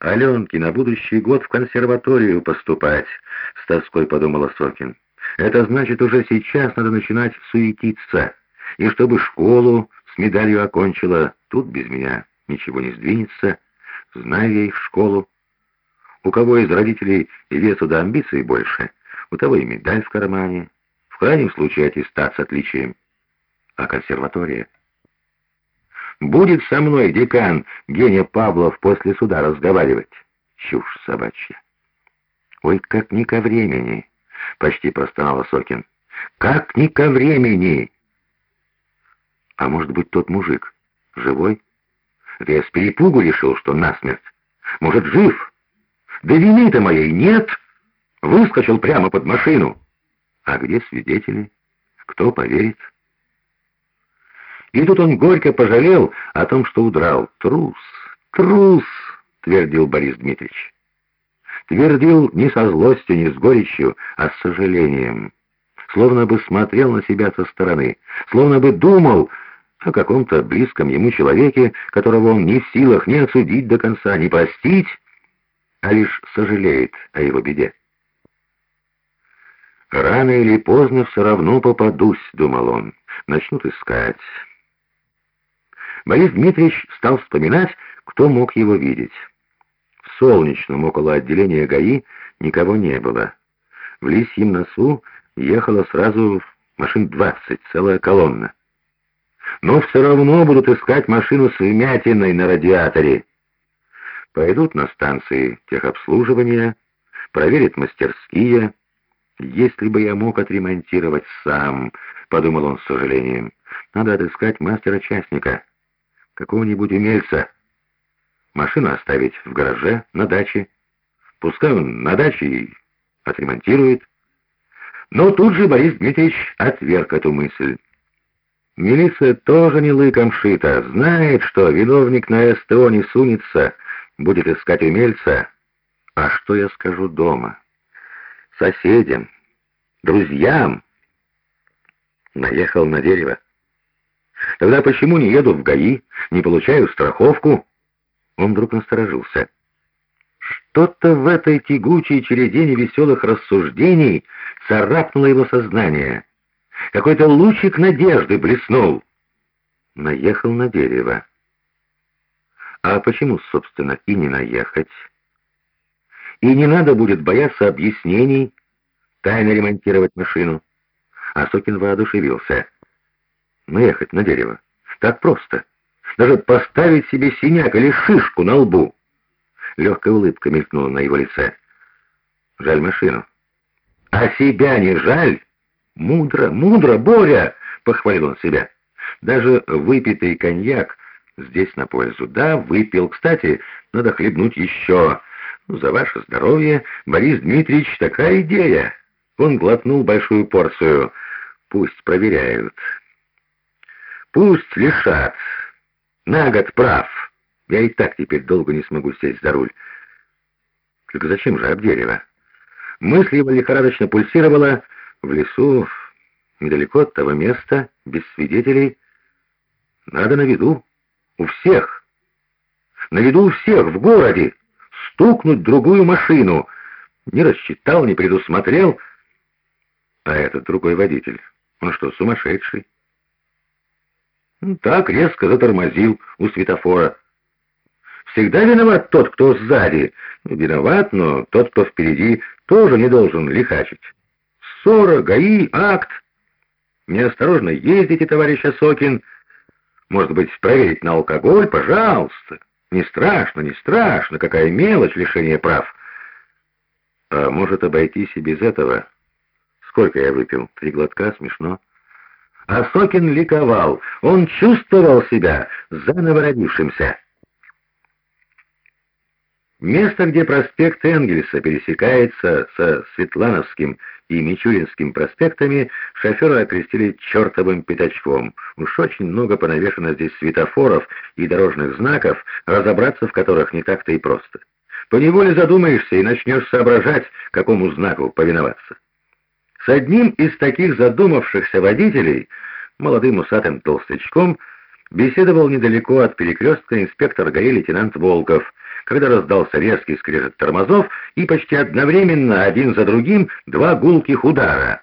Аленке на будущий год в консерваторию поступать, с тоской подумала Сокин. Это значит, уже сейчас надо начинать суетиться. И чтобы школу с медалью окончила, тут без меня ничего не сдвинется. Знаю я их школу. У кого из родителей весу да амбиций больше, у того и медаль в кармане. В крайнем случае аттестат с отличием. А консерватория? Будет со мной декан Геня Павлов после суда разговаривать? Чушь собачья. Ой, как не ко времени, почти простонал Сокин. Как не ко времени! А может быть, тот мужик живой? Я перепугу решил, что насмерть. Может, жив? Да вины-то моей нет! Выскочил прямо под машину. А где свидетели? Кто поверит? И тут он горько пожалел о том, что удрал. «Трус! Трус!» — твердил Борис Дмитриевич. Твердил не со злостью, не с горечью, а с сожалением. Словно бы смотрел на себя со стороны, словно бы думал о каком-то близком ему человеке, которого он не в силах ни осудить до конца, ни простить, а лишь сожалеет о его беде. «Рано или поздно все равно попадусь», — думал он, — «начнут искать». Борис Дмитриевич стал вспоминать, кто мог его видеть. В Солнечном, около отделения ГАИ, никого не было. В Лисьем носу ехала сразу машин двадцать, целая колонна. Но все равно будут искать машину с вмятиной на радиаторе. Пойдут на станции техобслуживания, проверят мастерские. Если бы я мог отремонтировать сам, подумал он с сожалением, надо отыскать мастера-частника какого-нибудь умельца. Машину оставить в гараже, на даче. Пускай он на даче и отремонтирует. Но тут же Борис Дмитриевич отверг эту мысль. Милиция тоже не лыком шита, знает, что виновник на СТО не сунется, будет искать умельца. А что я скажу дома? Соседям, друзьям? Наехал на дерево. Тогда почему не еду в ГАИ, не получаю страховку?» Он вдруг насторожился. Что-то в этой тягучей череде невеселых рассуждений царапнуло его сознание. Какой-то лучик надежды блеснул. Наехал на дерево. А почему, собственно, и не наехать? И не надо будет бояться объяснений, тайно ремонтировать машину. А Сокин воодушевился наехать на дерево. Так просто. Даже поставить себе синяк или шишку на лбу. Легкая улыбка мелькнула на его лице. Жаль машину. А себя не жаль? Мудро, мудро, Боря! Похвалил он себя. Даже выпитый коньяк здесь на пользу. Да, выпил. Кстати, надо хлебнуть еще. Ну, за ваше здоровье, Борис Дмитриевич, такая идея. Он глотнул большую порцию. Пусть проверяют. Пусть лишат. На год прав. Я и так теперь долго не смогу сесть за руль. Только зачем же об дерево? Мысль его лихорадочно пульсировала в лесу, недалеко от того места, без свидетелей. Надо на виду. У всех. На виду у всех, в городе. Стукнуть другую машину. Не рассчитал, не предусмотрел. А этот другой водитель, он что, сумасшедший? Так резко затормозил у светофора. Всегда виноват тот, кто сзади. Виноват, но тот, кто впереди, тоже не должен лихачить. Ссора, ГАИ, акт. Неосторожно ездите, товарищ Осокин. Может быть, проверить на алкоголь? Пожалуйста. Не страшно, не страшно. Какая мелочь лишения прав. А может обойтись и без этого? Сколько я выпил? Три глотка? Смешно. А Сокин ликовал. Он чувствовал себя заново родившимся. Место, где проспект Энгельса пересекается со Светлановским и Мичуринским проспектами, шоферы окрестили чертовым пятачком. Уж очень много понавешено здесь светофоров и дорожных знаков, разобраться в которых не так-то и просто. Поневоле задумаешься и начнешь соображать, какому знаку повиноваться. С одним из таких задумавшихся водителей, молодым усатым толстячком, беседовал недалеко от перекрестка инспектор ГАИ лейтенант Волков, когда раздался резкий скрежет тормозов и почти одновременно, один за другим, два гулких удара.